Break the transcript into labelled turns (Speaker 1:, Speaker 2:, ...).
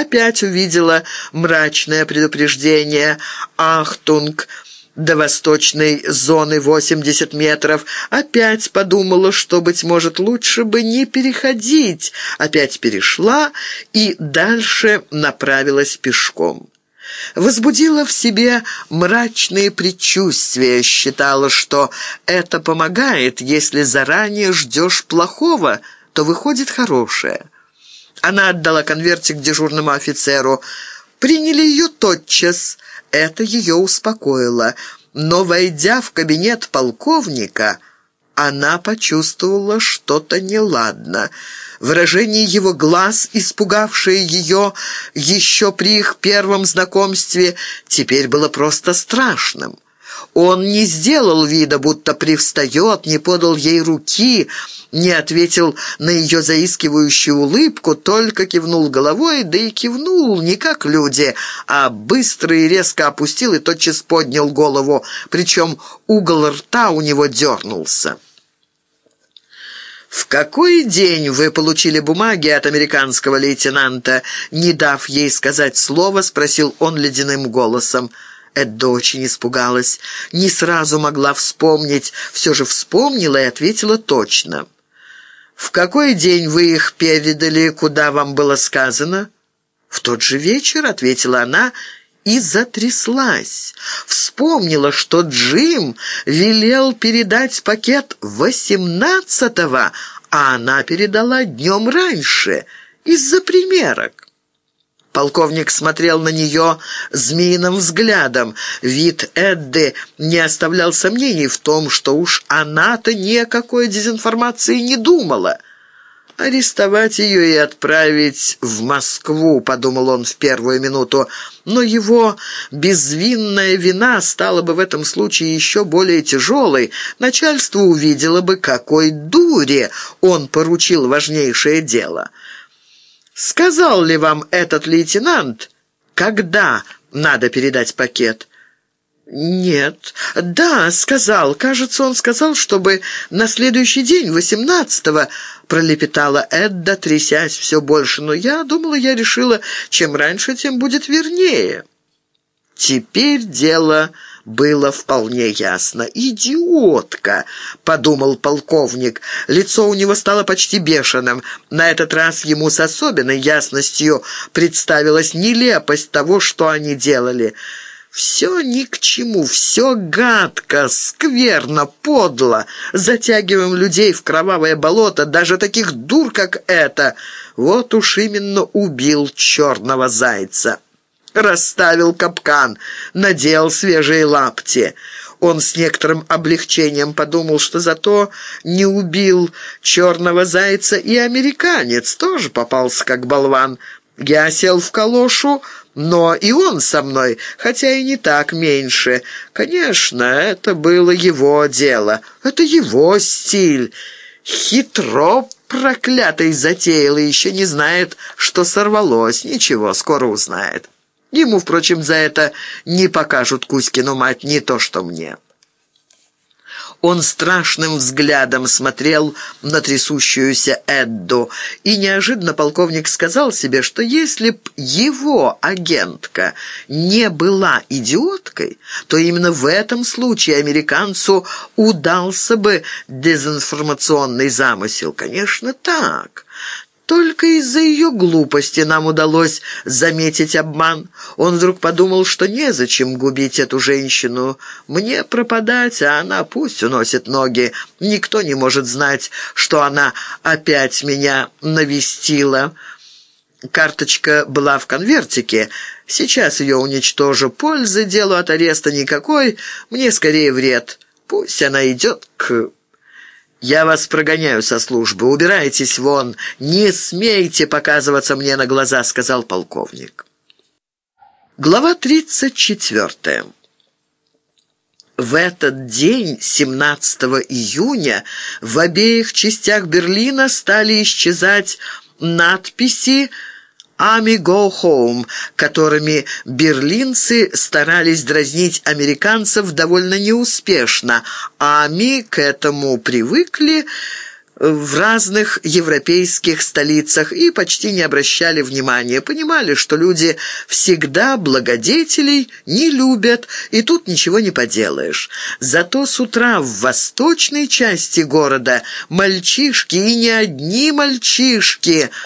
Speaker 1: опять увидела мрачное предупреждение «Achtung!» до восточной зоны 80 метров. Опять подумала, что, быть может, лучше бы не переходить. Опять перешла и дальше направилась пешком. Возбудила в себе мрачные предчувствия, считала, что это помогает, если заранее ждешь плохого, то выходит хорошее. Она отдала конвертик дежурному офицеру. Приняли ее тотчас. Это ее успокоило. Но, войдя в кабинет полковника, она почувствовала что-то неладно. Выражение его глаз, испугавшее ее еще при их первом знакомстве, теперь было просто страшным. Он не сделал вида, будто привстает, не подал ей руки, не ответил на ее заискивающую улыбку, только кивнул головой, да и кивнул не как люди, а быстро и резко опустил и тотчас поднял голову, причем угол рта у него дернулся. «В какой день вы получили бумаги от американского лейтенанта?» Не дав ей сказать слово, спросил он ледяным голосом. Эдда очень испугалась. Не сразу могла вспомнить, все же вспомнила и ответила точно. «В какой день вы их передали, куда вам было сказано?» «В тот же вечер», — ответила она, и затряслась. Вспомнила, что Джим велел передать пакет восемнадцатого, а она передала днем раньше, из-за примерок. Полковник смотрел на нее змеиным взглядом. Вид Эдды не оставлял сомнений в том, что уж она-то никакой дезинформации не думала. «Арестовать ее и отправить в Москву», — подумал он в первую минуту. Но его безвинная вина стала бы в этом случае еще более тяжелой. Начальство увидело бы, какой дуре он поручил важнейшее дело. Сказал ли вам этот лейтенант, когда надо передать пакет?» «Нет. Да, сказал. Кажется, он сказал, чтобы на следующий день, восемнадцатого, пролепетала Эдда, трясясь все больше. Но я думала, я решила, чем раньше, тем будет вернее». Теперь дело было вполне ясно. «Идиотка!» — подумал полковник. Лицо у него стало почти бешеным. На этот раз ему с особенной ясностью представилась нелепость того, что они делали. Все ни к чему, все гадко, скверно, подло. Затягиваем людей в кровавое болото, даже таких дур, как это. Вот уж именно убил черного зайца» расставил капкан, надел свежие лапти. Он с некоторым облегчением подумал, что зато не убил черного зайца и американец, тоже попался как болван. Я сел в калошу, но и он со мной, хотя и не так меньше. Конечно, это было его дело, это его стиль. Хитро проклятый затеял и еще не знает, что сорвалось. Ничего, скоро узнает. Ему, впрочем, за это не покажут Кузькину мать, не то что мне». Он страшным взглядом смотрел на трясущуюся Эдду, и неожиданно полковник сказал себе, что если б его агентка не была идиоткой, то именно в этом случае американцу удался бы дезинформационный замысел. Конечно, так. Только из-за ее глупости нам удалось заметить обман. Он вдруг подумал, что незачем губить эту женщину. Мне пропадать, а она пусть уносит ноги. Никто не может знать, что она опять меня навестила. Карточка была в конвертике. Сейчас ее уничтожу. Пользы делу от ареста никакой. Мне скорее вред. Пусть она идет к «Я вас прогоняю со службы. Убирайтесь вон. Не смейте показываться мне на глаза», — сказал полковник. Глава 34. В этот день, 17 июня, в обеих частях Берлина стали исчезать надписи «Ами go home», которыми берлинцы старались дразнить американцев довольно неуспешно. Ами к этому привыкли, в разных европейских столицах и почти не обращали внимания. Понимали, что люди всегда благодетелей не любят, и тут ничего не поделаешь. Зато с утра в восточной части города мальчишки, и не одни мальчишки –